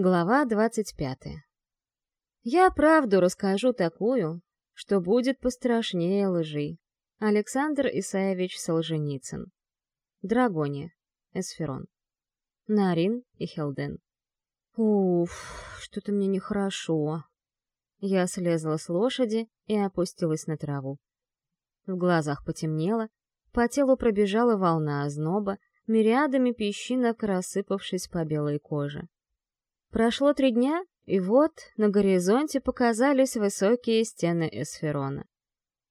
Глава двадцать пятая. Я правду расскажу такую, что будет пострашнее лжи. Александр Исаевич Солженицын. Драгония. Эсферон. Нарин и Хелден. Уф, что-то мне нехорошо. Я слезла с лошади и опустилась на траву. В глазах потемнело, по телу пробежала волна озноба, мириадами песчинок рассыпавшись по белой коже. Прошло три дня, и вот на горизонте показались высокие стены Эсферона.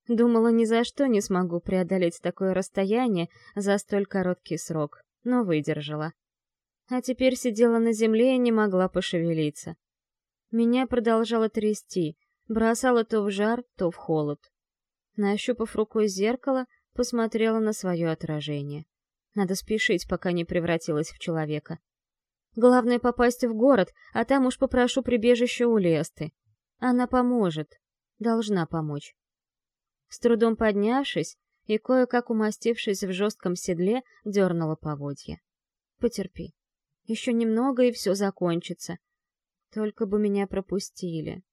Думала, ни за что не смогу преодолеть такое расстояние за столь короткий срок, но выдержала. А теперь сидела на земле и не могла пошевелиться. Меня продолжало трясти, бросало то в жар, то в холод. Нащупав рукой зеркало, посмотрела на свое отражение. Надо спешить, пока не превратилась в человека. Главное попасть в город, а там уж попрошу прибежище у Лесты. Она поможет. Должна помочь. С трудом поднявшись и кое-как умастившись в жестком седле, дернула поводья. Потерпи. Еще немного, и все закончится. Только бы меня пропустили.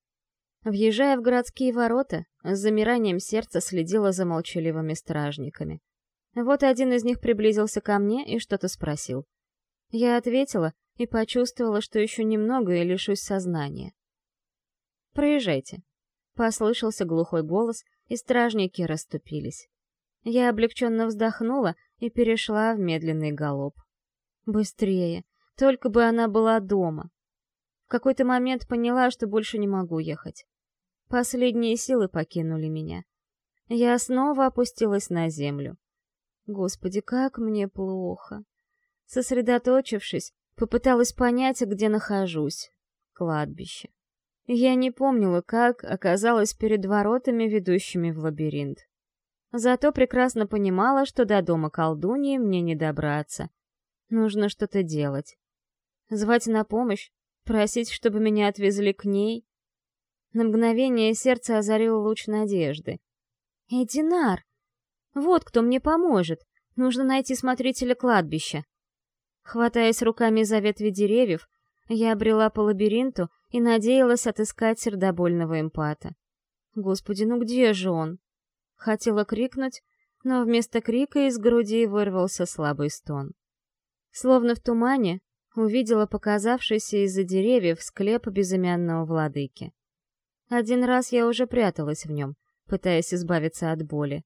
Въезжая в городские ворота, с замиранием сердца следила за молчаливыми стражниками. Вот один из них приблизился ко мне и что-то спросил. Я ответила, и почувствовала, что еще немного и лишусь сознания. «Проезжайте», — послышался глухой голос, и стражники расступились. Я облегченно вздохнула и перешла в медленный галоп. Быстрее, только бы она была дома. В какой-то момент поняла, что больше не могу ехать. Последние силы покинули меня. Я снова опустилась на землю. Господи, как мне плохо. Сосредоточившись, Попыталась понять, где нахожусь. Кладбище. Я не помнила, как оказалась перед воротами, ведущими в лабиринт. Зато прекрасно понимала, что до дома колдуньи мне не добраться. Нужно что-то делать. Звать на помощь, просить, чтобы меня отвезли к ней. На мгновение сердце озарило луч надежды. «Эдинар! Вот кто мне поможет! Нужно найти смотрителя кладбища!» Хватаясь руками за ветви деревьев, я обрела по лабиринту и надеялась отыскать сердобольного эмпата. Господи, ну где же он? Хотела крикнуть, но вместо крика из груди вырвался слабый стон. Словно в тумане увидела показавшийся из-за деревьев склеп безымянного владыки. Один раз я уже пряталась в нем, пытаясь избавиться от боли.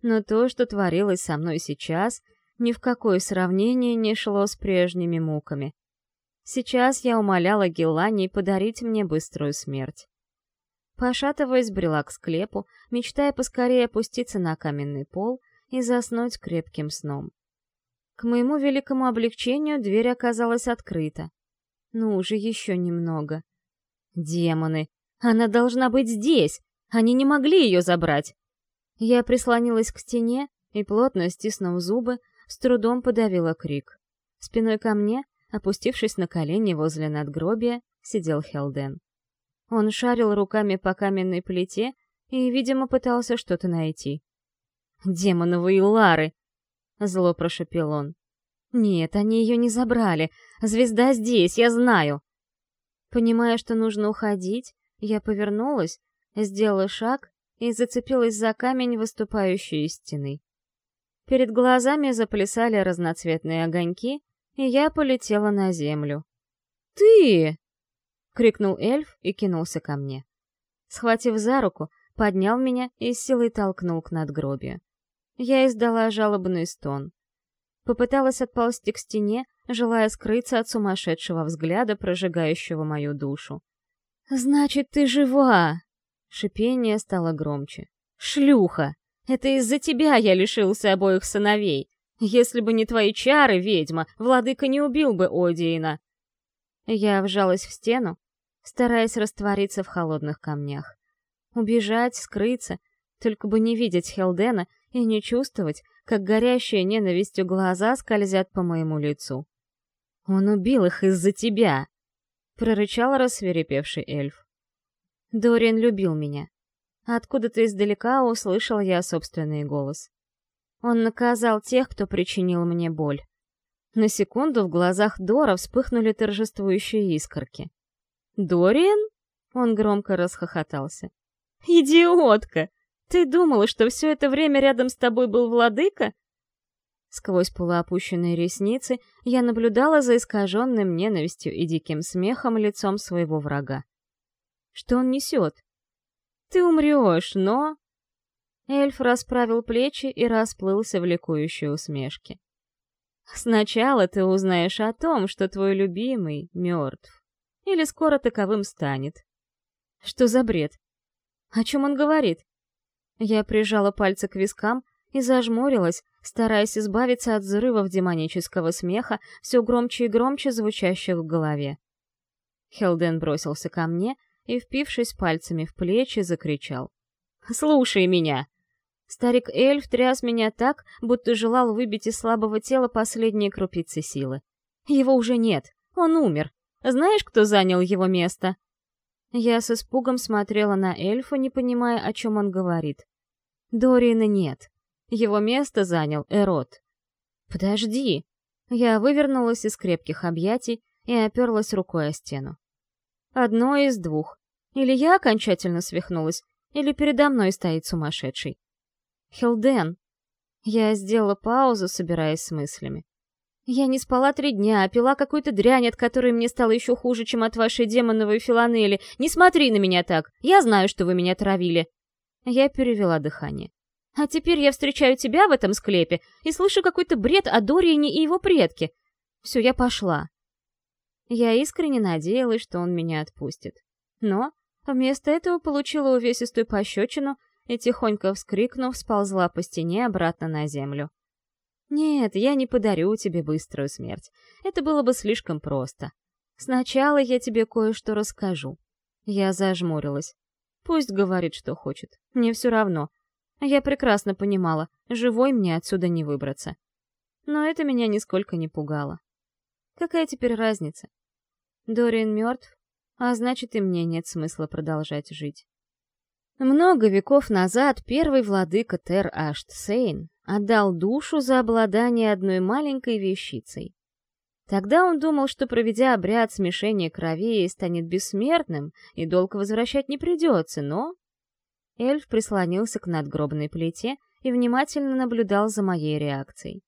Но то, что творилось со мной сейчас — ни в какое сравнение не шло с прежними муками. Сейчас я умоляла Геллани подарить мне быструю смерть. Пошатываясь, брела к склепу, мечтая поскорее опуститься на каменный пол и заснуть крепким сном. К моему великому облегчению дверь оказалась открыта. Ну уже еще немного. Демоны! Она должна быть здесь! Они не могли ее забрать! Я прислонилась к стене и, плотно стиснув зубы, с трудом подавила крик. Спиной ко мне, опустившись на колени возле надгробия, сидел Хелден. Он шарил руками по каменной плите и, видимо, пытался что-то найти. «Демоновые лары!» — зло прошепел он. «Нет, они ее не забрали. Звезда здесь, я знаю!» Понимая, что нужно уходить, я повернулась, сделала шаг и зацепилась за камень, выступающий из стены. Перед глазами заплясали разноцветные огоньки, и я полетела на землю. «Ты!» — крикнул эльф и кинулся ко мне. Схватив за руку, поднял меня и силой толкнул к надгробию. Я издала жалобный стон. Попыталась отползти к стене, желая скрыться от сумасшедшего взгляда, прожигающего мою душу. «Значит, ты жива!» Шипение стало громче. «Шлюха!» Это из-за тебя я лишился обоих сыновей. Если бы не твои чары, ведьма, владыка не убил бы Одиина. Я вжалась в стену, стараясь раствориться в холодных камнях. Убежать, скрыться, только бы не видеть Хелдена и не чувствовать, как горящие ненавистью глаза скользят по моему лицу. «Он убил их из-за тебя!» — прорычал рассверепевший эльф. Дориан любил меня. Откуда-то издалека услышал я собственный голос. Он наказал тех, кто причинил мне боль. На секунду в глазах Дора вспыхнули торжествующие искорки. «Дориан?» — он громко расхохотался. «Идиотка! Ты думала, что все это время рядом с тобой был владыка?» Сквозь полуопущенные ресницы я наблюдала за искаженным ненавистью и диким смехом лицом своего врага. Что он несет? Ты умрешь, но... Эльф расправил плечи и расплылся в ликующей усмешке. Сначала ты узнаешь о том, что твой любимый мертв. Или скоро таковым станет. Что за бред? О чем он говорит? Я прижала пальцы к вискам и зажмурилась, стараясь избавиться от взрывов демонического смеха, все громче и громче звучащих в голове. Хелден бросился ко мне и, впившись пальцами в плечи, закричал. «Слушай меня!» Старик-эльф тряс меня так, будто желал выбить из слабого тела последние крупицы силы. Его уже нет, он умер. Знаешь, кто занял его место? Я с испугом смотрела на эльфа, не понимая, о чем он говорит. Дориана нет. Его место занял Эрот. «Подожди!» Я вывернулась из крепких объятий и оперлась рукой о стену. Одно из двух. Или я окончательно свихнулась, или передо мной стоит сумасшедший. Хилден. Я сделала паузу, собираясь с мыслями. Я не спала три дня, а пила какую-то дрянь, от которой мне стало еще хуже, чем от вашей демоновой филанели. Не смотри на меня так. Я знаю, что вы меня травили. Я перевела дыхание. А теперь я встречаю тебя в этом склепе и слышу какой-то бред о Дориане и его предке. Все, я пошла. Я искренне надеялась, что он меня отпустит. Но вместо этого получила увесистую пощечину и, тихонько вскрикнув, сползла по стене обратно на землю. «Нет, я не подарю тебе быструю смерть. Это было бы слишком просто. Сначала я тебе кое-что расскажу». Я зажмурилась. Пусть говорит, что хочет. Мне все равно. Я прекрасно понимала, живой мне отсюда не выбраться. Но это меня нисколько не пугало. Какая теперь разница? Дориан мертв, а значит и мне нет смысла продолжать жить. Много веков назад первый владыка Тер Ашт Сейн отдал душу за обладание одной маленькой вещицей. Тогда он думал, что, проведя обряд смешения кровей, станет бессмертным, и долг возвращать не придется, но... Эльф прислонился к надгробной плите и внимательно наблюдал за моей реакцией.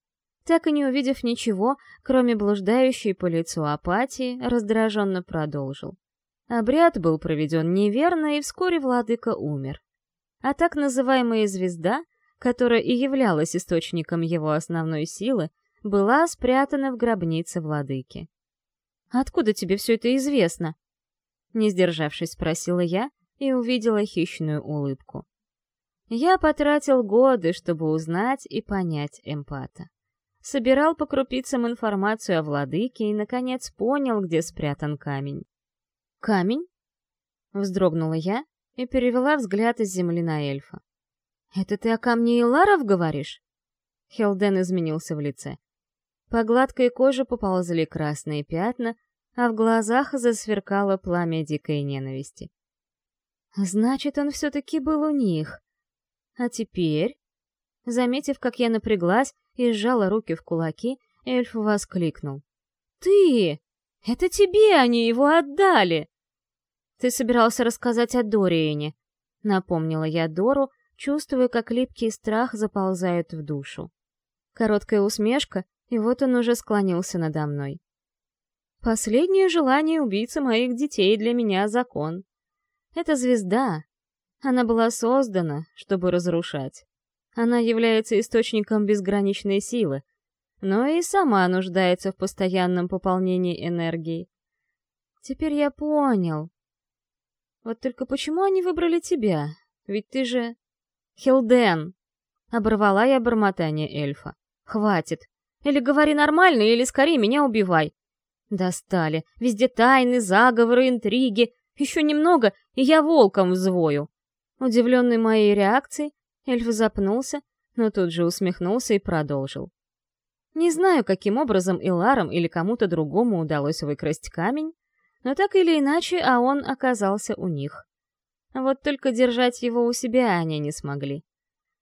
Так и не увидев ничего, кроме блуждающей по лицу апатии, раздраженно продолжил. Обряд был проведен неверно, и вскоре владыка умер. А так называемая звезда, которая и являлась источником его основной силы, была спрятана в гробнице владыки. «Откуда тебе все это известно?» Не сдержавшись, спросила я и увидела хищную улыбку. Я потратил годы, чтобы узнать и понять эмпата. Собирал по крупицам информацию о владыке и, наконец, понял, где спрятан камень. «Камень?» — вздрогнула я и перевела взгляд из земли на эльфа. «Это ты о камне Иларов говоришь?» Хелден изменился в лице. По гладкой коже поползли красные пятна, а в глазах засверкало пламя дикой ненависти. «Значит, он все-таки был у них. А теперь...» Заметив, как я напряглась и сжала руки в кулаки, эльф воскликнул. «Ты! Это тебе они его отдали!» «Ты собирался рассказать о Дориене», — напомнила я Дору, чувствуя, как липкий страх заползает в душу. Короткая усмешка, и вот он уже склонился надо мной. Последнее желание убийцы моих детей для меня закон. Это звезда. Она была создана, чтобы разрушать. Она является источником безграничной силы, но и сама нуждается в постоянном пополнении энергии. Теперь я понял. Вот только почему они выбрали тебя? Ведь ты же... Хилден! Оборвала я бормотание эльфа. Хватит. Или говори нормально, или скорее меня убивай. Достали. Везде тайны, заговоры, интриги. Еще немного, и я волком взвою. Удивленный моей реакцией, эльф запнулся, но тут же усмехнулся и продолжил. Не знаю, каким образом Иларам или кому-то другому удалось выкрасть камень, но так или иначе, а он оказался у них. Вот только держать его у себя они не смогли.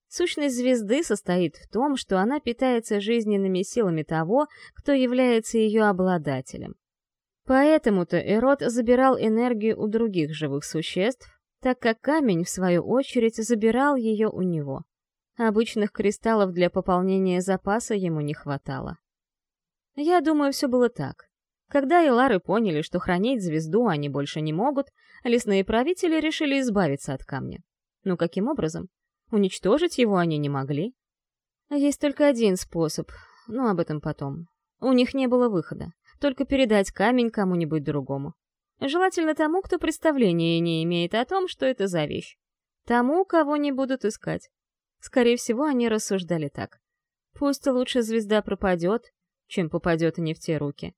Сущность звезды состоит в том, что она питается жизненными силами того, кто является ее обладателем. Поэтому-то Эрот забирал энергию у других живых существ, так как камень, в свою очередь, забирал ее у него. Обычных кристаллов для пополнения запаса ему не хватало. Я думаю, все было так. Когда Элары поняли, что хранить звезду они больше не могут, лесные правители решили избавиться от камня. Ну каким образом? Уничтожить его они не могли. Есть только один способ, но об этом потом. У них не было выхода, только передать камень кому-нибудь другому. Желательно тому, кто представления не имеет о том, что это за вещь. Тому, кого не будут искать. Скорее всего, они рассуждали так. Пусть лучше звезда пропадет, чем попадет не в те руки.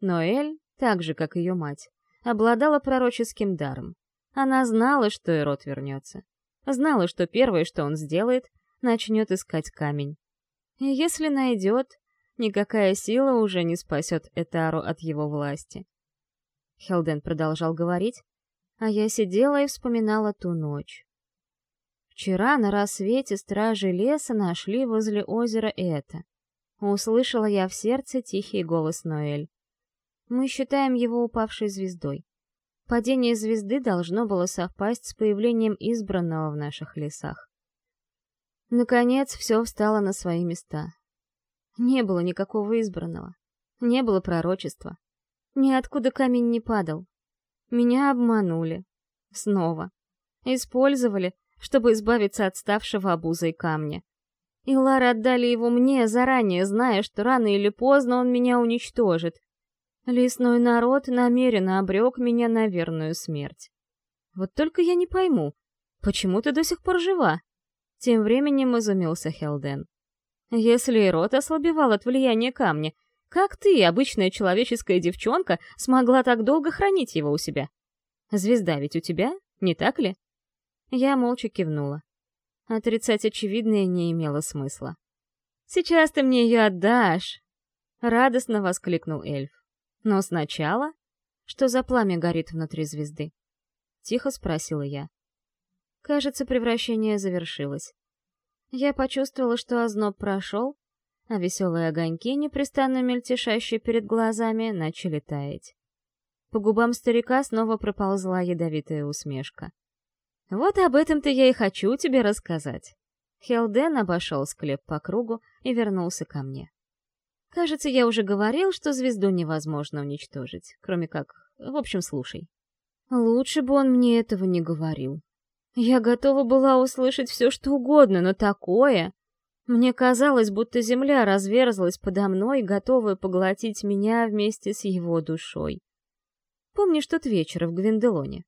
Но Эль, так же, как ее мать, обладала пророческим даром. Она знала, что Эрот вернется. Знала, что первое, что он сделает, начнет искать камень. И если найдет, никакая сила уже не спасет Этару от его власти. Хелден продолжал говорить, а я сидела и вспоминала ту ночь. Вчера на рассвете стражи леса нашли возле озера это. Услышала я в сердце тихий голос Ноэль. Мы считаем его упавшей звездой. Падение звезды должно было совпасть с появлением избранного в наших лесах. Наконец, все встало на свои места. Не было никакого избранного. Не было пророчества. Ниоткуда камень не падал. Меня обманули. Снова. Использовали, чтобы избавиться от ставшего обузой камня. И Лара отдали его мне, заранее зная, что рано или поздно он меня уничтожит, Лесной народ намеренно обрек меня на верную смерть. Вот только я не пойму, почему ты до сих пор жива? Тем временем изумился Хелден. Если рот ослабевал от влияния камня, как ты, обычная человеческая девчонка, смогла так долго хранить его у себя? Звезда ведь у тебя, не так ли? Я молча кивнула. Отрицать очевидное не имело смысла. «Сейчас ты мне ее отдашь!» — радостно воскликнул эльф. Но сначала... Что за пламя горит внутри звезды? Тихо спросила я. Кажется, превращение завершилось. Я почувствовала, что озноб прошел, а веселые огоньки, непрестанно мельтешащие перед глазами, начали таять. По губам старика снова проползла ядовитая усмешка. «Вот об этом-то я и хочу тебе рассказать». Хелден обошел склеп по кругу и вернулся ко мне. Кажется, я уже говорил, что звезду невозможно уничтожить, кроме как... В общем, слушай. Лучше бы он мне этого не говорил. Я готова была услышать все, что угодно, но такое... Мне казалось, будто земля разверзлась подо мной, готовая поглотить меня вместе с его душой. Помнишь тот вечер в Гвинделоне?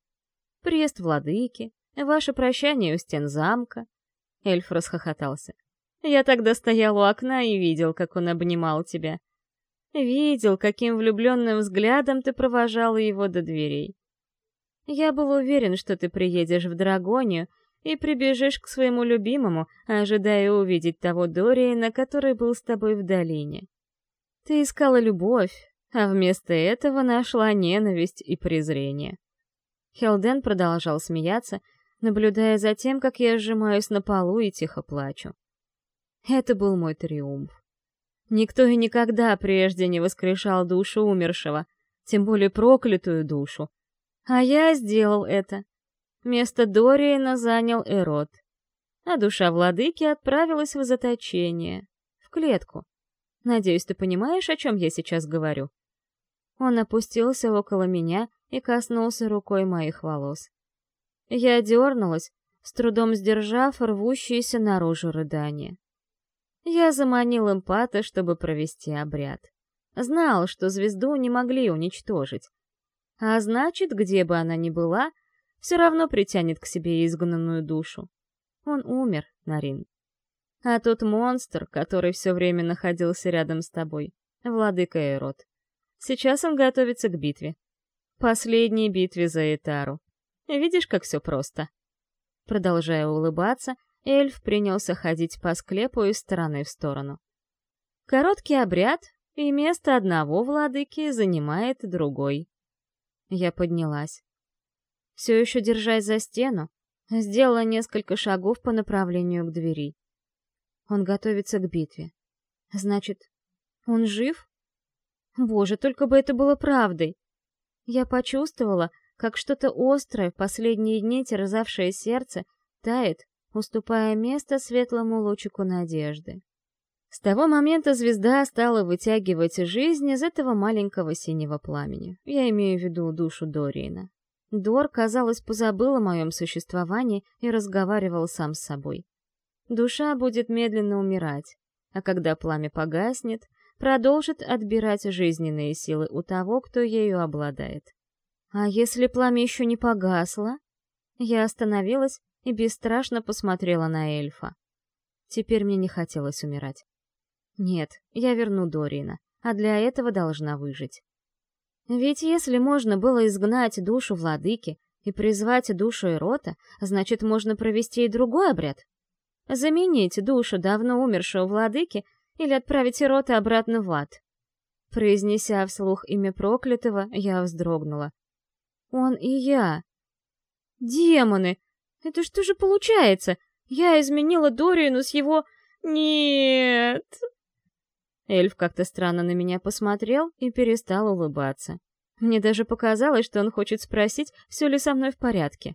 Приезд владыки, ваше прощание у стен замка. Эльф расхохотался. Я тогда стоял у окна и видел, как он обнимал тебя. Видел, каким влюбленным взглядом ты провожала его до дверей. Я был уверен, что ты приедешь в Драгонию и прибежишь к своему любимому, ожидая увидеть того Дориена, который был с тобой в долине. Ты искала любовь, а вместо этого нашла ненависть и презрение. Хелден продолжал смеяться, наблюдая за тем, как я сжимаюсь на полу и тихо плачу. Это был мой триумф. Никто и никогда прежде не воскрешал душу умершего, тем более проклятую душу. А я сделал это. Место Дориена занял Эрот. А душа владыки отправилась в заточение, в клетку. Надеюсь, ты понимаешь, о чем я сейчас говорю? Он опустился около меня и коснулся рукой моих волос. Я дернулась, с трудом сдержав рвущиеся наружу рыдания. Я заманил эмпата, чтобы провести обряд. Знал, что звезду не могли уничтожить. А значит, где бы она ни была, все равно притянет к себе изгнанную душу. Он умер, Нарин. А тот монстр, который все время находился рядом с тобой, владыка Эрот. Сейчас он готовится к битве. Последней битве за Этару. Видишь, как все просто? Продолжая улыбаться, эльф принялся ходить по склепу из стороны в сторону. Короткий обряд, и место одного владыки занимает другой. Я поднялась. Все еще держась за стену, Сделала несколько шагов по направлению к двери. Он готовится к битве. Значит, он жив? Боже, только бы это было правдой. Я почувствовала, как что-то острое последние дни терзавшее сердце тает, уступая место светлому лучику надежды. С того момента звезда стала вытягивать жизнь из этого маленького синего пламени. Я имею в виду душу Дориена. Дор, казалось, позабыл о моем существовании и разговаривал сам с собой. Душа будет медленно умирать, а когда пламя погаснет, продолжит отбирать жизненные силы у того, кто ею обладает. А если пламя еще не погасло? Я остановилась и бесстрашно посмотрела на эльфа. Теперь мне не хотелось умирать. Нет, я верну Дорина, а для этого должна выжить. Ведь если можно было изгнать душу владыки и призвать душу Эрота, значит, можно провести и другой обряд. Заменить душу давно умершего владыки или отправить Эрота обратно в ад. Произнеся вслух имя проклятого, я вздрогнула. Он и я. Демоны! Это что же получается? Я изменила Дориану с его... Нет! Эльф как-то странно на меня посмотрел и перестал улыбаться. Мне даже показалось, что он хочет спросить, все ли со мной в порядке.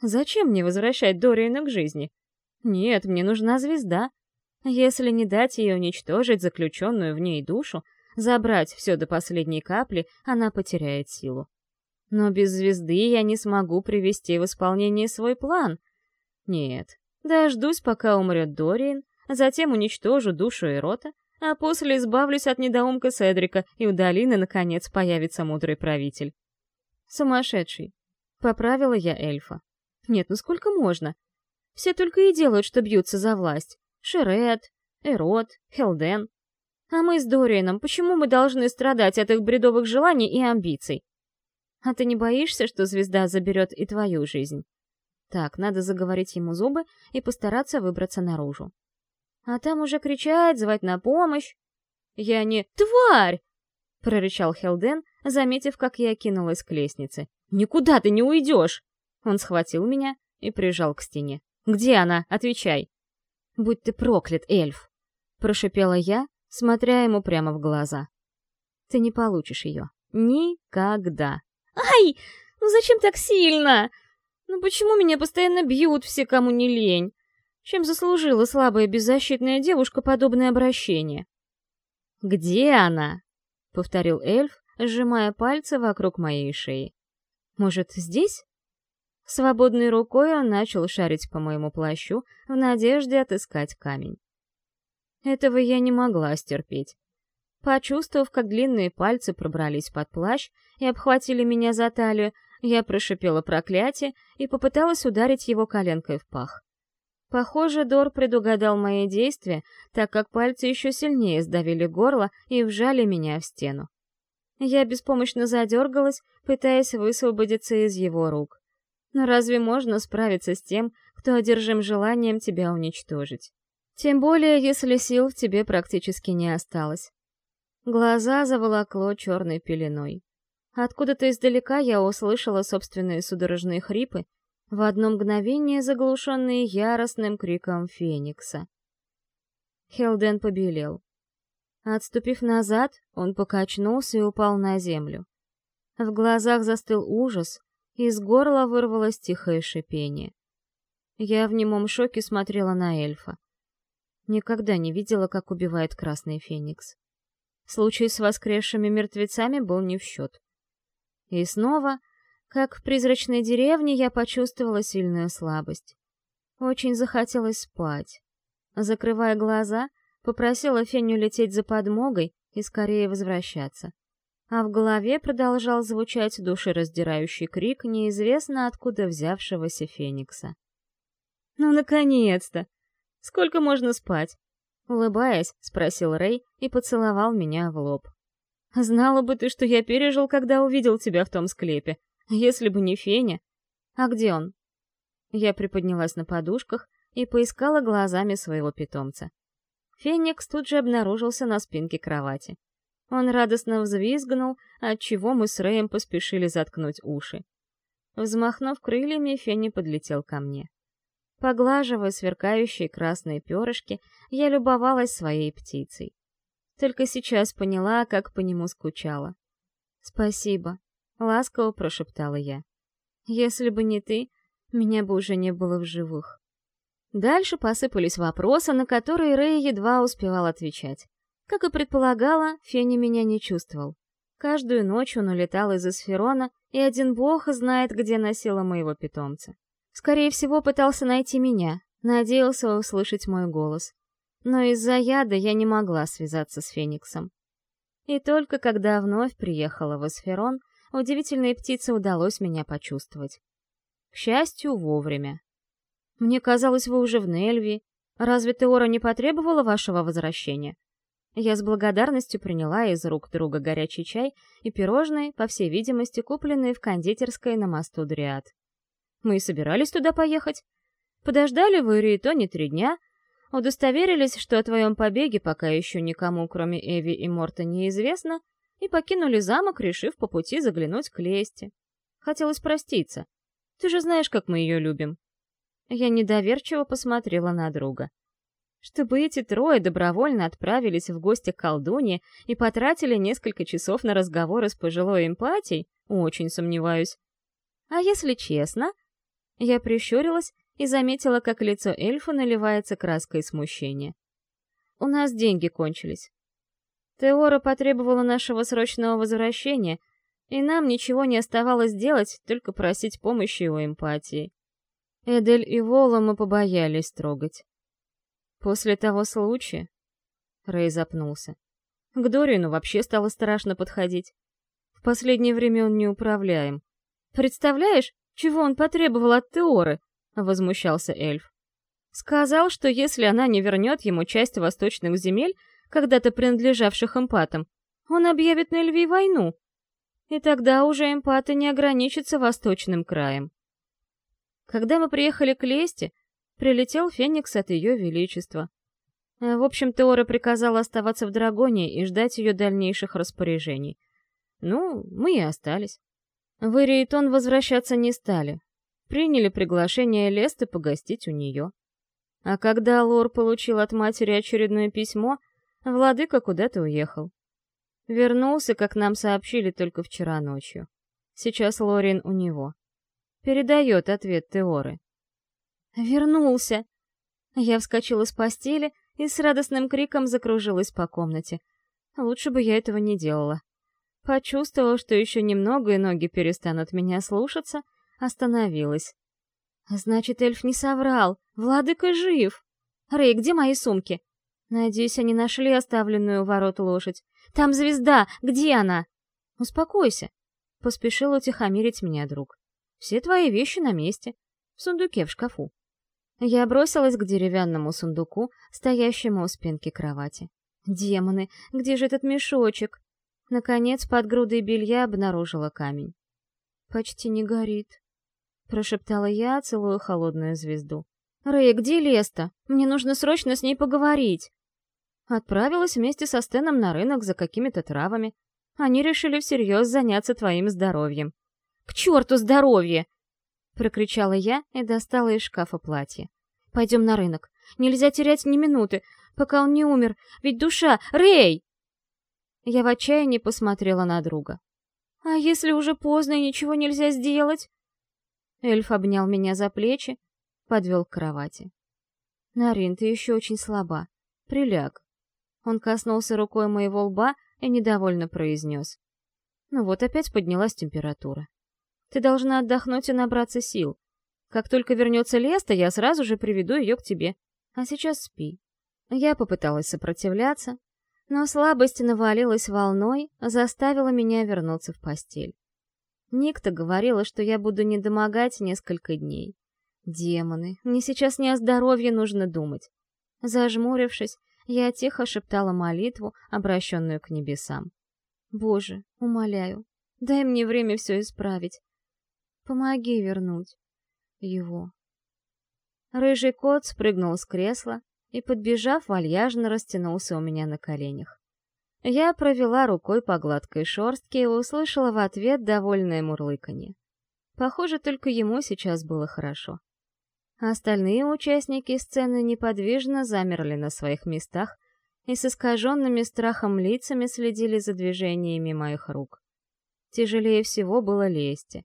Зачем мне возвращать Дориана к жизни? Нет, мне нужна звезда. Если не дать ей уничтожить заключенную в ней душу, забрать все до последней капли, она потеряет силу. Но без звезды я не смогу привести в исполнение свой план. Нет, дождусь, пока умрет Дориан, затем уничтожу душу Эрота, а после избавлюсь от недоумка Седрика, и у долины, наконец, появится мудрый правитель. Сумасшедший. Поправила я эльфа. Нет, ну сколько можно? Все только и делают, что бьются за власть. Шерет, Эрот, Хелден. А мы с Дорианом, почему мы должны страдать от их бредовых желаний и амбиций? А ты не боишься, что звезда заберет и твою жизнь? Так, надо заговорить ему зубы и постараться выбраться наружу. А там уже кричать, звать на помощь. Я не «Тварь!» — прорычал Хелден, заметив, как я кинулась к лестнице. «Никуда ты не уйдешь!» Он схватил меня и прижал к стене. «Где она? Отвечай!» «Будь ты проклят, эльф!» — прошипела я, смотря ему прямо в глаза. «Ты не получишь ее. Никогда!» «Ай! Ну зачем так сильно? Ну почему меня постоянно бьют все, кому не лень? Чем заслужила слабая беззащитная девушка подобное обращение?» «Где она?» — повторил эльф, сжимая пальцы вокруг моей шеи. «Может, здесь?» Свободной рукой он начал шарить по моему плащу в надежде отыскать камень. Этого я не могла стерпеть. Почувствовав, как длинные пальцы пробрались под плащ и обхватили меня за талию, я прошипела проклятие и попыталась ударить его коленкой в пах. Похоже, Дор предугадал мои действия, так как пальцы еще сильнее сдавили горло и вжали меня в стену. Я беспомощно задергалась, пытаясь высвободиться из его рук. Но разве можно справиться с тем, кто одержим желанием тебя уничтожить? Тем более, если сил в тебе практически не осталось. Глаза заволокло черной пеленой. Откуда-то издалека я услышала собственные судорожные хрипы, в одно мгновение заглушенные яростным криком Феникса. Хелден побелел. Отступив назад, он покачнулся и упал на землю. В глазах застыл ужас, из горла вырвалось тихое шипение. Я в немом шоке смотрела на эльфа. Никогда не видела, как убивает Красный Феникс. Случай с воскресшими мертвецами был не в счет. И снова, как в призрачной деревне, я почувствовала сильную слабость. Очень захотелось спать. Закрывая глаза, попросила Феню лететь за подмогой и скорее возвращаться. А в голове продолжал звучать душераздирающий крик неизвестно откуда взявшегося Феникса. «Ну, наконец-то! Сколько можно спать? Улыбаясь, спросил Рэй и поцеловал меня в лоб. «Знала бы ты, что я пережил, когда увидел тебя в том склепе. Если бы не Феня. А где он?» Я приподнялась на подушках и поискала глазами своего питомца. Феникс тут же обнаружился на спинке кровати. Он радостно взвизгнул, отчего мы с Рэем поспешили заткнуть уши. Взмахнув крыльями, Фенни подлетел ко мне. Поглаживая сверкающие красные перышки, я любовалась своей птицей. Только сейчас поняла, как по нему скучала. «Спасибо», — ласково прошептала я. «Если бы не ты, меня бы уже не было в живых». Дальше посыпались вопросы, на которые Рэй едва успевал отвечать. Как и предполагала, Фенни меня не чувствовал. Каждую ночь он улетал из Эсферона, и один бог знает, где носила моего питомца. Скорее всего, пытался найти меня, надеялся услышать мой голос. Но из-за яда я не могла связаться с Фениксом. И только когда вновь приехала в Эсферон, удивительной птице удалось меня почувствовать. К счастью, вовремя. Мне казалось, вы уже в Нельви. Разве Теора не потребовала вашего возвращения? Я с благодарностью приняла из рук друга горячий чай и пирожные, по всей видимости, купленные в кондитерской на мосту Дриад. Мы и собирались туда поехать. Подождали в Ириэтоне три дня, удостоверились, что о твоем побеге пока еще никому, кроме Эви и Морта, неизвестно, и покинули замок, решив по пути заглянуть к Лесте. Хотелось проститься. Ты же знаешь, как мы ее любим. Я недоверчиво посмотрела на друга. Чтобы эти трое добровольно отправились в гости к колдуне и потратили несколько часов на разговоры с пожилой эмпатией, очень сомневаюсь. А если честно, я прищурилась и заметила, как лицо эльфа наливается краской смущения. «У нас деньги кончились. Теора потребовала нашего срочного возвращения, и нам ничего не оставалось делать, только просить помощи у эмпатии. Эдель и Вола мы побоялись трогать. После того случая...» Рэй запнулся. К Дорину вообще стало страшно подходить. В последнее время он неуправляем. Представляешь, чего он потребовал от Теоры? Возмущался эльф. Сказал, что если она не вернет ему часть восточных земель, когда-то принадлежавших эмпатам, он объявит на Эльвии войну. И тогда уже эмпаты не ограничатся восточным краем. Когда мы приехали к Лесте, прилетел Феникс от Ее Величества. В общем, Теора приказала оставаться в Драгоне и ждать ее дальнейших распоряжений. Ну, мы и остались. В Ириэтон возвращаться не стали. Приняли приглашение Лесты погостить у нее. А когда Лор получил от матери очередное письмо, владыка куда-то уехал. Вернулся, как нам сообщили только вчера ночью. Сейчас Лорин у него. Передает ответ Теоры. «Вернулся!» Я вскочила с постели и с радостным криком закружилась по комнате. Лучше бы я этого не делала. Почувствовав, что еще немного и ноги перестанут меня слушаться, остановилась. Значит, эльф не соврал. Владыка жив. Рэй, где мои сумки? Надеюсь, они нашли оставленную у ворот лошадь. Там звезда! Где она? Успокойся. Поспешил утихомирить меня друг. Все твои вещи на месте. В сундуке в шкафу. Я бросилась к деревянному сундуку, стоящему у спинки кровати. Демоны, где же этот мешочек? Наконец, под грудой белья обнаружила камень. «Почти не горит», — прошептала я, целую холодную звезду. «Рэй, где Леста? Мне нужно срочно с ней поговорить!» Отправилась вместе со Стеном на рынок за какими-то травами. Они решили всерьез заняться твоим здоровьем. «К черту здоровье!» — прокричала я и достала из шкафа платье. «Пойдем на рынок. Нельзя терять ни минуты, пока он не умер. Ведь душа... Рэй!» Я в отчаянии посмотрела на друга. «А если уже поздно и ничего нельзя сделать?» Эльф обнял меня за плечи, подвел к кровати. «Нарин, ты еще очень слаба. Приляг». Он коснулся рукой моего лба и недовольно произнес. «Ну вот опять поднялась температура. Ты должна отдохнуть и набраться сил. Как только вернется Леста, я сразу же приведу ее к тебе. А сейчас спи». Я попыталась сопротивляться, но слабость навалилась волной, заставила меня вернуться в постель. Никто говорила, что я буду недомогать несколько дней. Демоны, мне сейчас не о здоровье нужно думать. Зажмурившись, я тихо шептала молитву, обращенную к небесам. «Боже, умоляю, дай мне время все исправить. Помоги вернуть его». Рыжий кот спрыгнул с кресла, и, подбежав, вальяжно растянулся у меня на коленях. Я провела рукой по гладкой шорстке и услышала в ответ довольное мурлыканье. Похоже, только ему сейчас было хорошо. Остальные участники сцены неподвижно замерли на своих местах и с искаженными страхом лицами следили за движениями моих рук. Тяжелее всего было Лесте.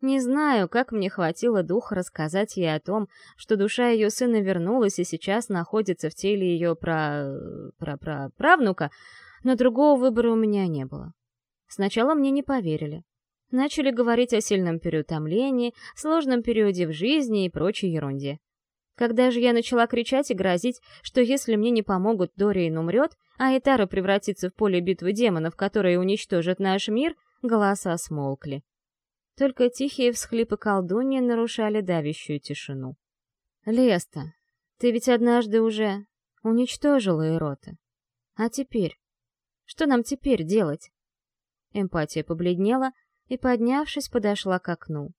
Не знаю, как мне хватило духа рассказать ей о том, что душа ее сына вернулась и сейчас находится в теле ее пра... пра... пра... правнука, но другого выбора у меня не было. Сначала мне не поверили. Начали говорить о сильном переутомлении, сложном периоде в жизни и прочей ерунде. Когда же я начала кричать и грозить, что если мне не помогут, Дориан умрет, а Этара превратится в поле битвы демонов, которые уничтожат наш мир, голоса смолкли. Только тихие всхлипы колдуньи нарушали давящую тишину. «Леста, ты ведь однажды уже уничтожила Эрота. А теперь? Что нам теперь делать?» Эмпатия побледнела и, поднявшись, подошла к окну.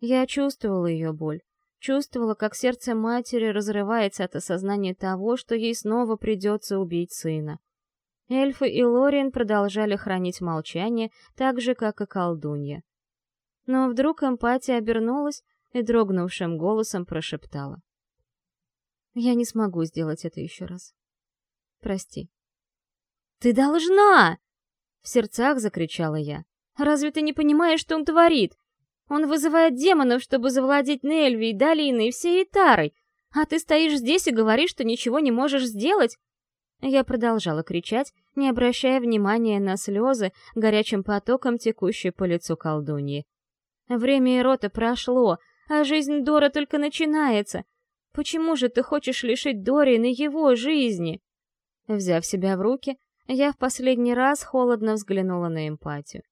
Я чувствовала ее боль, чувствовала, как сердце матери разрывается от осознания того, что ей снова придется убить сына. Эльфы и Лориен продолжали хранить молчание, так же, как и колдунья. Но вдруг эмпатия обернулась и дрогнувшим голосом прошептала. «Я не смогу сделать это еще раз. Прости». «Ты должна!» В сердцах закричала я. «Разве ты не понимаешь, что он творит? Он вызывает демонов, чтобы завладеть Нельвией, Долиной и всей Итарой, а ты стоишь здесь и говоришь, что ничего не можешь сделать?» Я продолжала кричать, не обращая внимания на слезы, горячим потоком текущие по лицу колдуньи. Время Эрота прошло, а жизнь Дора только начинается. Почему же ты хочешь лишить Дориана его жизни? Взяв себя в руки, я в последний раз холодно взглянула на эмпатию.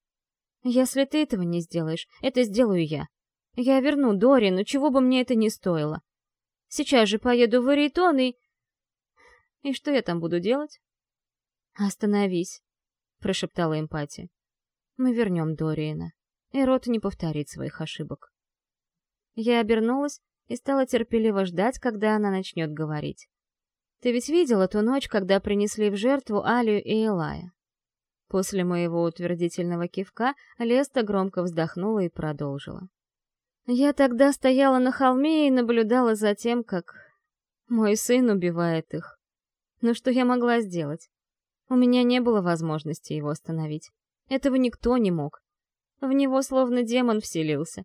Если ты этого не сделаешь, это сделаю я. Я верну Дорину, чего бы мне это ни стоило. Сейчас же поеду в Аритон и... И что я там буду делать? Остановись, прошептала эмпатия. Мы вернем Дориена и рот не повторит своих ошибок. Я обернулась и стала терпеливо ждать, когда она начнет говорить. «Ты ведь видела ту ночь, когда принесли в жертву Алию и Элая?» После моего утвердительного кивка Леста громко вздохнула и продолжила. «Я тогда стояла на холме и наблюдала за тем, как мой сын убивает их. Но что я могла сделать? У меня не было возможности его остановить. Этого никто не мог. В него словно демон вселился.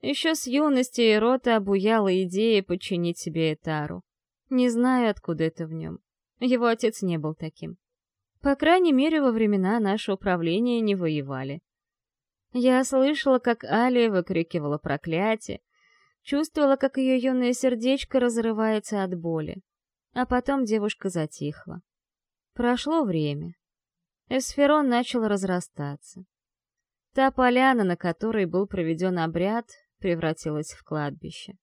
Еще с юности Эрота обуяла идея подчинить себе Этару. Не знаю, откуда это в нем. Его отец не был таким. По крайней мере, во времена нашего управления не воевали. Я слышала, как Алия выкрикивала проклятие, чувствовала, как ее юное сердечко разрывается от боли. А потом девушка затихла. Прошло время. Эсферон начал разрастаться. Та поляна, на которой был проведен обряд, превратилась в кладбище.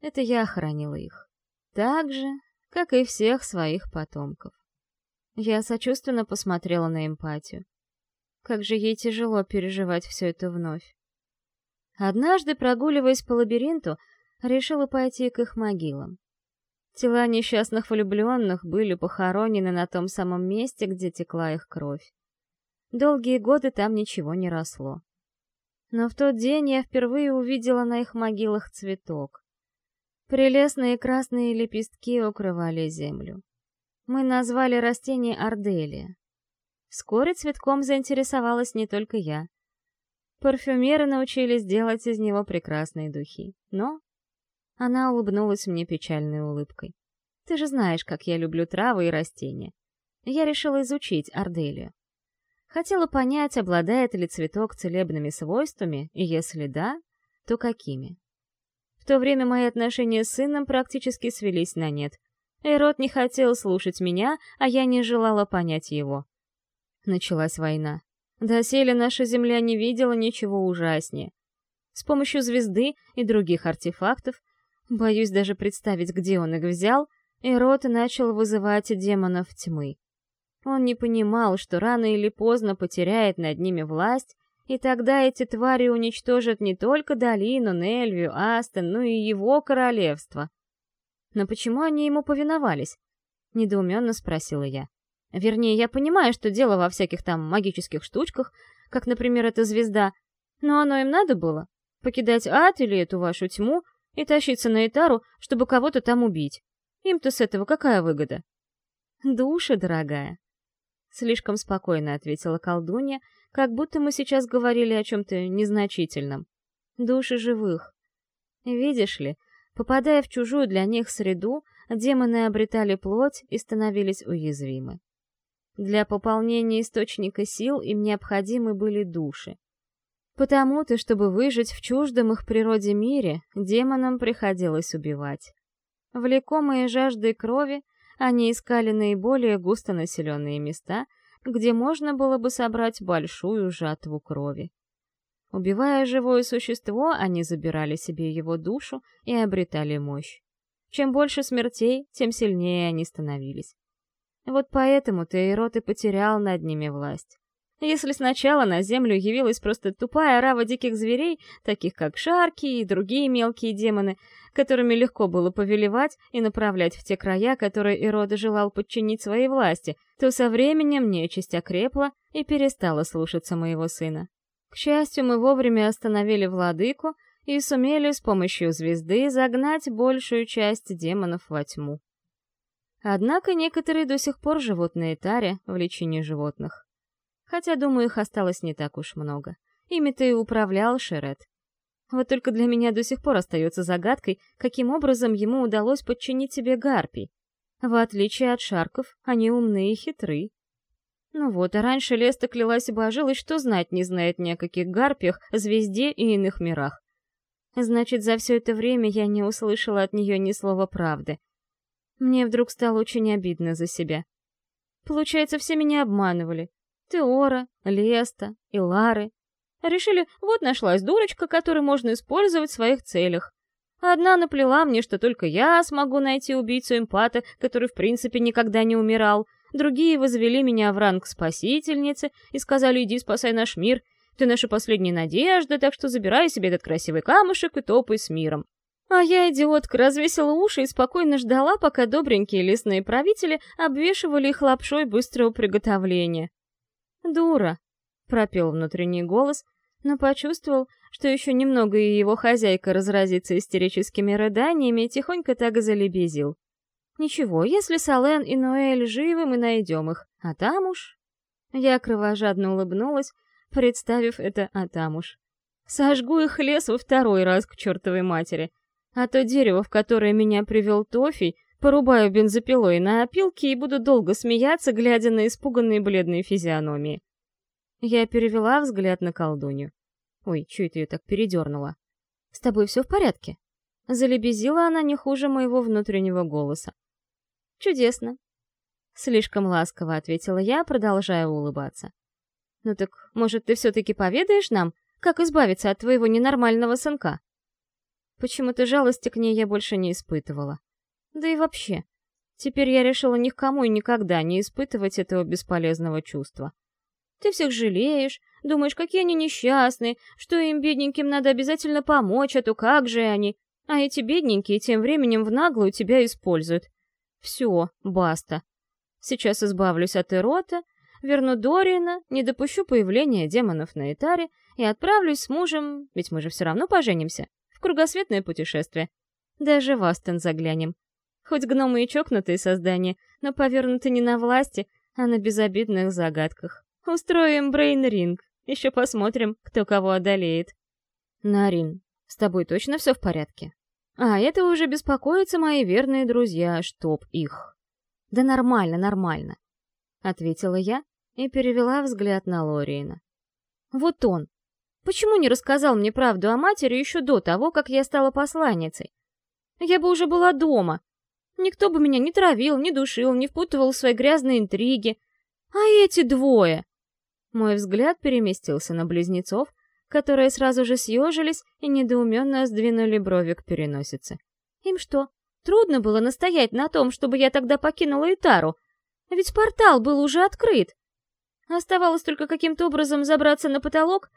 Это я хоронила их. Так же, как и всех своих потомков. Я сочувственно посмотрела на эмпатию. Как же ей тяжело переживать все это вновь. Однажды, прогуливаясь по лабиринту, решила пойти к их могилам. Тела несчастных влюбленных были похоронены на том самом месте, где текла их кровь. Долгие годы там ничего не росло. Но в тот день я впервые увидела на их могилах цветок. Прелестные красные лепестки укрывали землю. Мы назвали растение орделия. Вскоре цветком заинтересовалась не только я. Парфюмеры научились делать из него прекрасные духи. Но она улыбнулась мне печальной улыбкой. Ты же знаешь, как я люблю травы и растения. Я решила изучить орделию. Хотела понять, обладает ли цветок целебными свойствами, и если да, то какими. В то время мои отношения с сыном практически свелись на нет. Эрот не хотел слушать меня, а я не желала понять его. Началась война. Доселе наша Земля не видела ничего ужаснее. С помощью звезды и других артефактов, боюсь даже представить, где он их взял, Эрот начал вызывать демонов тьмы. Он не понимал, что рано или поздно потеряет над ними власть, и тогда эти твари уничтожат не только долину, Нельвию, Астон, но и его королевство. Но почему они ему повиновались? Недоуменно спросила я. Вернее, я понимаю, что дело во всяких там магических штучках, как, например, эта звезда, но оно им надо было? Покидать ад или эту вашу тьму и тащиться на Итару, чтобы кого-то там убить. Им-то с этого какая выгода? Душа, дорогая. Слишком спокойно ответила колдунья, как будто мы сейчас говорили о чем-то незначительном. Души живых. Видишь ли, попадая в чужую для них среду, демоны обретали плоть и становились уязвимы. Для пополнения источника сил им необходимы были души. Потому-то, чтобы выжить в чуждом их природе мире, демонам приходилось убивать. Влекомые жаждой крови, они искали наиболее густонаселенные места, где можно было бы собрать большую жатву крови. Убивая живое существо, они забирали себе его душу и обретали мощь. Чем больше смертей, тем сильнее они становились. Вот поэтому-то Эйрот и потерял над ними власть. Если сначала на Землю явилась просто тупая орава диких зверей, таких как шарки и другие мелкие демоны, которыми легко было повелевать и направлять в те края, которые Ирода желал подчинить своей власти, то со временем нечисть окрепла и перестала слушаться моего сына. К счастью, мы вовремя остановили владыку и сумели с помощью звезды загнать большую часть демонов во тьму. Однако некоторые до сих пор живут на Этаре в лечении животных. Хотя, думаю, их осталось не так уж много. Ими-то и управлял Шерет. Вот только для меня до сих пор остается загадкой, каким образом ему удалось подчинить себе гарпий. В отличие от шарков, они умны и хитры. Ну вот, а раньше Леста клялась и божилась, что знать не знает ни о каких гарпиях, звезде и иных мирах. Значит, за все это время я не услышала от нее ни слова правды. Мне вдруг стало очень обидно за себя. Получается, все меня обманывали. Теора, Леста и Лары. Решили, вот нашлась дурочка, которую можно использовать в своих целях. Одна наплела мне, что только я смогу найти убийцу эмпата, который в принципе никогда не умирал. Другие возвели меня в ранг спасительницы и сказали, иди спасай наш мир. Ты наша последняя надежда, так что забирай себе этот красивый камушек и топай с миром. А я, идиотка, развесила уши и спокойно ждала, пока добренькие лесные правители обвешивали их лапшой быстрого приготовления. «Дура!» — пропел внутренний голос, но почувствовал, что еще немного и его хозяйка разразится истерическими рыданиями и тихонько так и залебезил. «Ничего, если Сален и Ноэль живы, мы найдем их, а там уж...» Я кровожадно улыбнулась, представив это «а там уж». «Сожгу их лес во второй раз к чертовой матери, а то дерево, в которое меня привел Тофий, порубаю бензопилой на опилки и буду долго смеяться, глядя на испуганные бледные физиономии. Я перевела взгляд на колдунью. Ой, чё это её так передернула? «С тобой всё в порядке?» Залебезила она не хуже моего внутреннего голоса. «Чудесно!» Слишком ласково ответила я, продолжая улыбаться. «Ну так, может, ты все-таки поведаешь нам, как избавиться от твоего ненормального сынка?» Почему-то жалости к ней я больше не испытывала. Да и вообще, теперь я решила ни к кому и никогда не испытывать этого бесполезного чувства. Ты всех жалеешь, думаешь, какие они несчастные, что им, бедненьким, надо обязательно помочь, а то как же они? А эти бедненькие тем временем в наглую тебя используют. Все, баста. Сейчас избавлюсь от Эрота, верну Дориана, не допущу появления демонов на Этаре и отправлюсь с мужем, ведь мы же все равно поженимся, в кругосветное путешествие. Даже в Астон заглянем. Хоть гномы и чокнутые создания, но повернуты не на власти, а на безобидных загадках. Устроим брейн-ринг. Еще посмотрим, кто кого одолеет. Нарин, с тобой точно все в порядке? А, это уже беспокоятся мои верные друзья, чтоб их. Да нормально, нормально. Ответила я и перевела взгляд на Лориена. Вот он. Почему не рассказал мне правду о матери еще до того, как я стала посланницей? Я бы уже была дома. Никто бы меня не травил, не душил, не впутывал в свои грязные интриги. А эти двое? Мой взгляд переместился на близнецов, которые сразу же съежились и недоуменно сдвинули брови к переносице. Им что, трудно было настоять на том, чтобы я тогда покинула Итару? Ведь портал был уже открыт. Оставалось только каким-то образом забраться на потолок.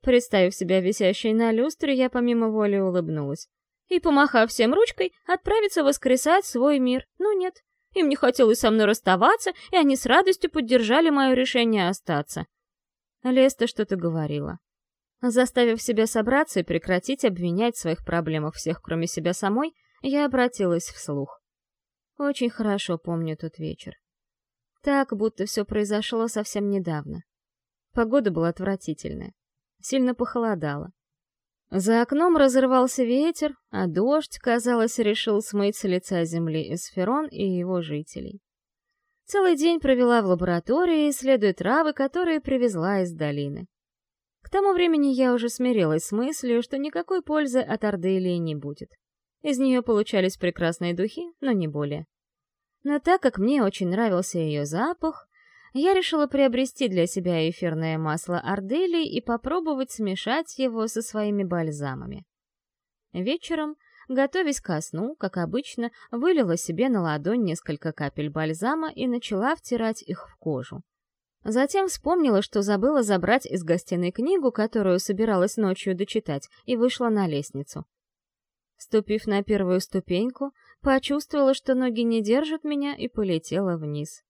Представив себя висящей на люстре, я помимо воли улыбнулась. И, помахав всем ручкой, отправиться воскресать свой мир. Ну нет, им не хотелось со мной расставаться, и они с радостью поддержали мое решение остаться. Леста что-то говорила. Заставив себя собраться и прекратить обвинять в своих проблемах всех, кроме себя самой, я обратилась вслух. Очень хорошо помню тот вечер. Так, будто все произошло совсем недавно. Погода была отвратительная. Сильно похолодало. За окном разрывался ветер, а дождь, казалось, решил смыть с лица земли Эсферон и его жителей. Целый день провела в лаборатории, исследуя травы, которые привезла из долины. Тому времени я уже смирилась с мыслью, что никакой пользы от Орделии не будет. Из нее получались прекрасные духи, но не более. Но так как мне очень нравился ее запах, я решила приобрести для себя эфирное масло Орделии и попробовать смешать его со своими бальзамами. Вечером, готовясь ко сну, как обычно, вылила себе на ладонь несколько капель бальзама и начала втирать их в кожу. Затем вспомнила, что забыла забрать из гостиной книгу, которую собиралась ночью дочитать, и вышла на лестницу. Ступив на первую ступеньку, почувствовала, что ноги не держат меня, и полетела вниз.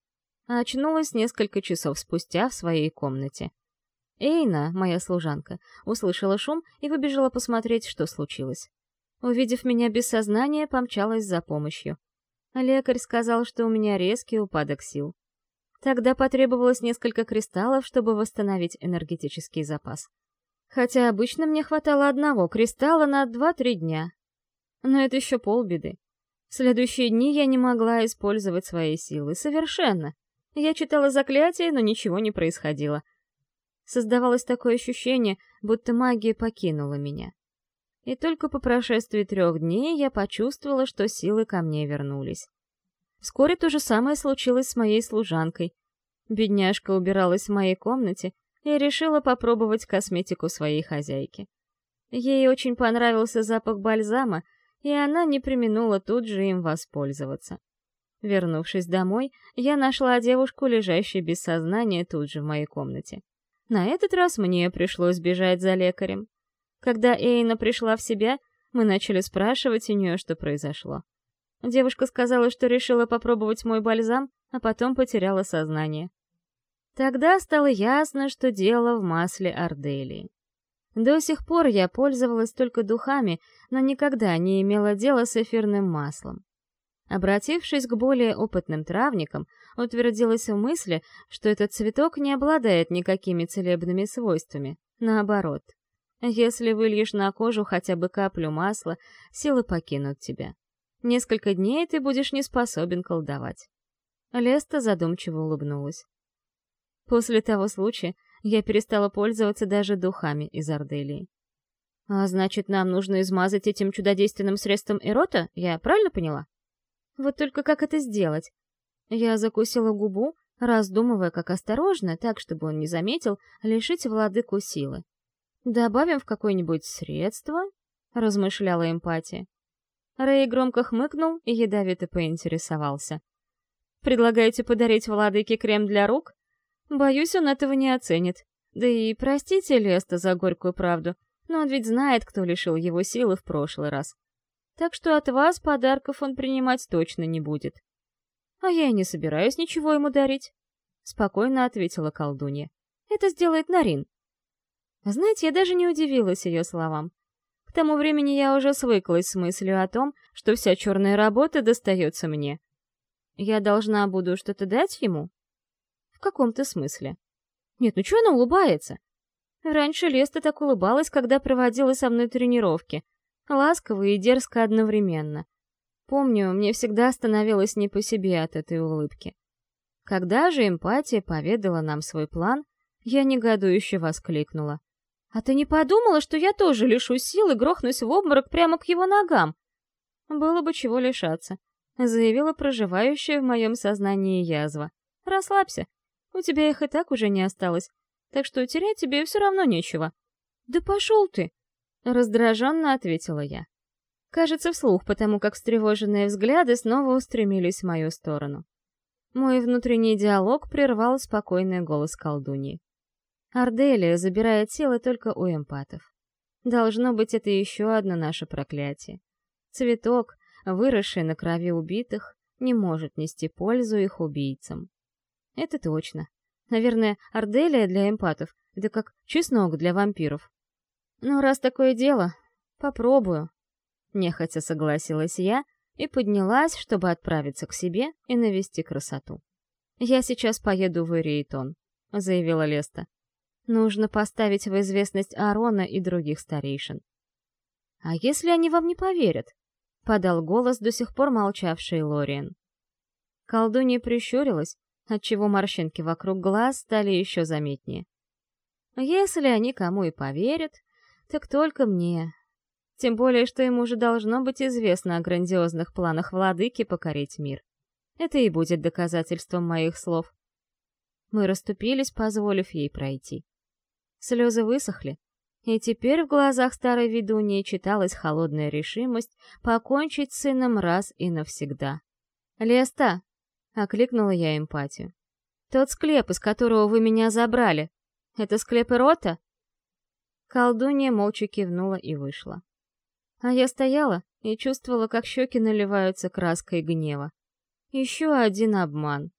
Очнулась несколько часов спустя в своей комнате. Эйна, моя служанка, услышала шум и выбежала посмотреть, что случилось. Увидев меня без сознания, помчалась за помощью. Лекарь сказал, что у меня резкий упадок сил. Тогда потребовалось несколько кристаллов, чтобы восстановить энергетический запас. Хотя обычно мне хватало одного кристалла на 2-3 дня. Но это еще полбеды. В следующие дни я не могла использовать свои силы. Совершенно. Я читала заклятия, но ничего не происходило. Создавалось такое ощущение, будто магия покинула меня. И только по прошествии трех дней я почувствовала, что силы ко мне вернулись. Вскоре то же самое случилось с моей служанкой. Бедняжка убиралась в моей комнате и решила попробовать косметику своей хозяйки. Ей очень понравился запах бальзама, и она не применула тут же им воспользоваться. Вернувшись домой, я нашла девушку, лежащую без сознания тут же в моей комнате. На этот раз мне пришлось бежать за лекарем. Когда Эйна пришла в себя, мы начали спрашивать у нее, что произошло. Девушка сказала, что решила попробовать мой бальзам, а потом потеряла сознание. Тогда стало ясно, что дело в масле Арделии. До сих пор я пользовалась только духами, но никогда не имела дела с эфирным маслом. Обратившись к более опытным травникам, утвердилась в мысли, что этот цветок не обладает никакими целебными свойствами. Наоборот, если выльешь на кожу хотя бы каплю масла, силы покинут тебя. Несколько дней ты будешь не способен колдовать. Леста задумчиво улыбнулась. После того случая я перестала пользоваться даже духами из Арделии. А значит, нам нужно измазать этим чудодейственным средством Эрота? Я правильно поняла? Вот только как это сделать? Я закусила губу, раздумывая, как осторожно, так, чтобы он не заметил, лишить владыку силы. «Добавим в какое-нибудь средство?» — размышляла эмпатия. Рэй громко хмыкнул и ядовито поинтересовался. «Предлагаете подарить владыке крем для рук? Боюсь, он этого не оценит. Да и простите Леста за горькую правду, но он ведь знает, кто лишил его силы в прошлый раз. Так что от вас подарков он принимать точно не будет. А я и не собираюсь ничего ему дарить, — спокойно ответила колдунья. Это сделает Нарин. Знаете, я даже не удивилась ее словам. К тому времени я уже свыклась с мыслью о том, что вся черная работа достается мне. Я должна буду что-то дать ему? В каком-то смысле. Нет, ну чего она улыбается? Раньше Леста так улыбалась, когда проводила со мной тренировки. Ласково и дерзко одновременно. Помню, мне всегда становилось не по себе от этой улыбки. Когда же эмпатия поведала нам свой план, я негодующе воскликнула. «А ты не подумала, что я тоже лишу сил и грохнусь в обморок прямо к его ногам?» «Было бы чего лишаться», — заявила проживающая в моем сознании язва. «Расслабься, у тебя их и так уже не осталось, так что терять тебе все равно нечего». «Да пошел ты!» — раздраженно ответила я. Кажется, вслух, потому как встревоженные взгляды снова устремились в мою сторону. Мой внутренний диалог прервал спокойный голос колдуньи. Арделия забирает силы только у эмпатов. Должно быть, это еще одно наше проклятие. Цветок, выросший на крови убитых, не может нести пользу их убийцам. Это точно. Наверное, Арделия для эмпатов — это как чеснок для вампиров. «Ну, раз такое дело, попробую», — нехотя согласилась я и поднялась, чтобы отправиться к себе и навести красоту. «Я сейчас поеду в Ирейтон», — заявила Леста. «Нужно поставить в известность Арона и других старейшин». «А если они вам не поверят?» — подал голос до сих пор молчавший Лориен. Колдунья прищурилась, отчего морщинки вокруг глаз стали еще заметнее. «Если они кому и поверят, так только мне. Тем более, что ему уже должно быть известно о грандиозных планах владыки покорить мир. Это и будет доказательством моих слов. Мы расступились, позволив ей пройти. Слезы высохли, и теперь в глазах старой ведуньи читалась холодная решимость покончить с сыном раз и навсегда. «Леста!» — окликнула я эмпатию. «Тот склеп, из которого вы меня забрали, это склеп Рота?» Колдунья молча кивнула и вышла. А я стояла и чувствовала, как щеки наливаются краской гнева. Еще один обман.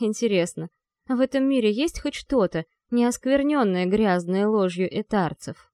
Интересно, в этом мире есть хоть что-то, не оскверненное грязной ложью этарцев?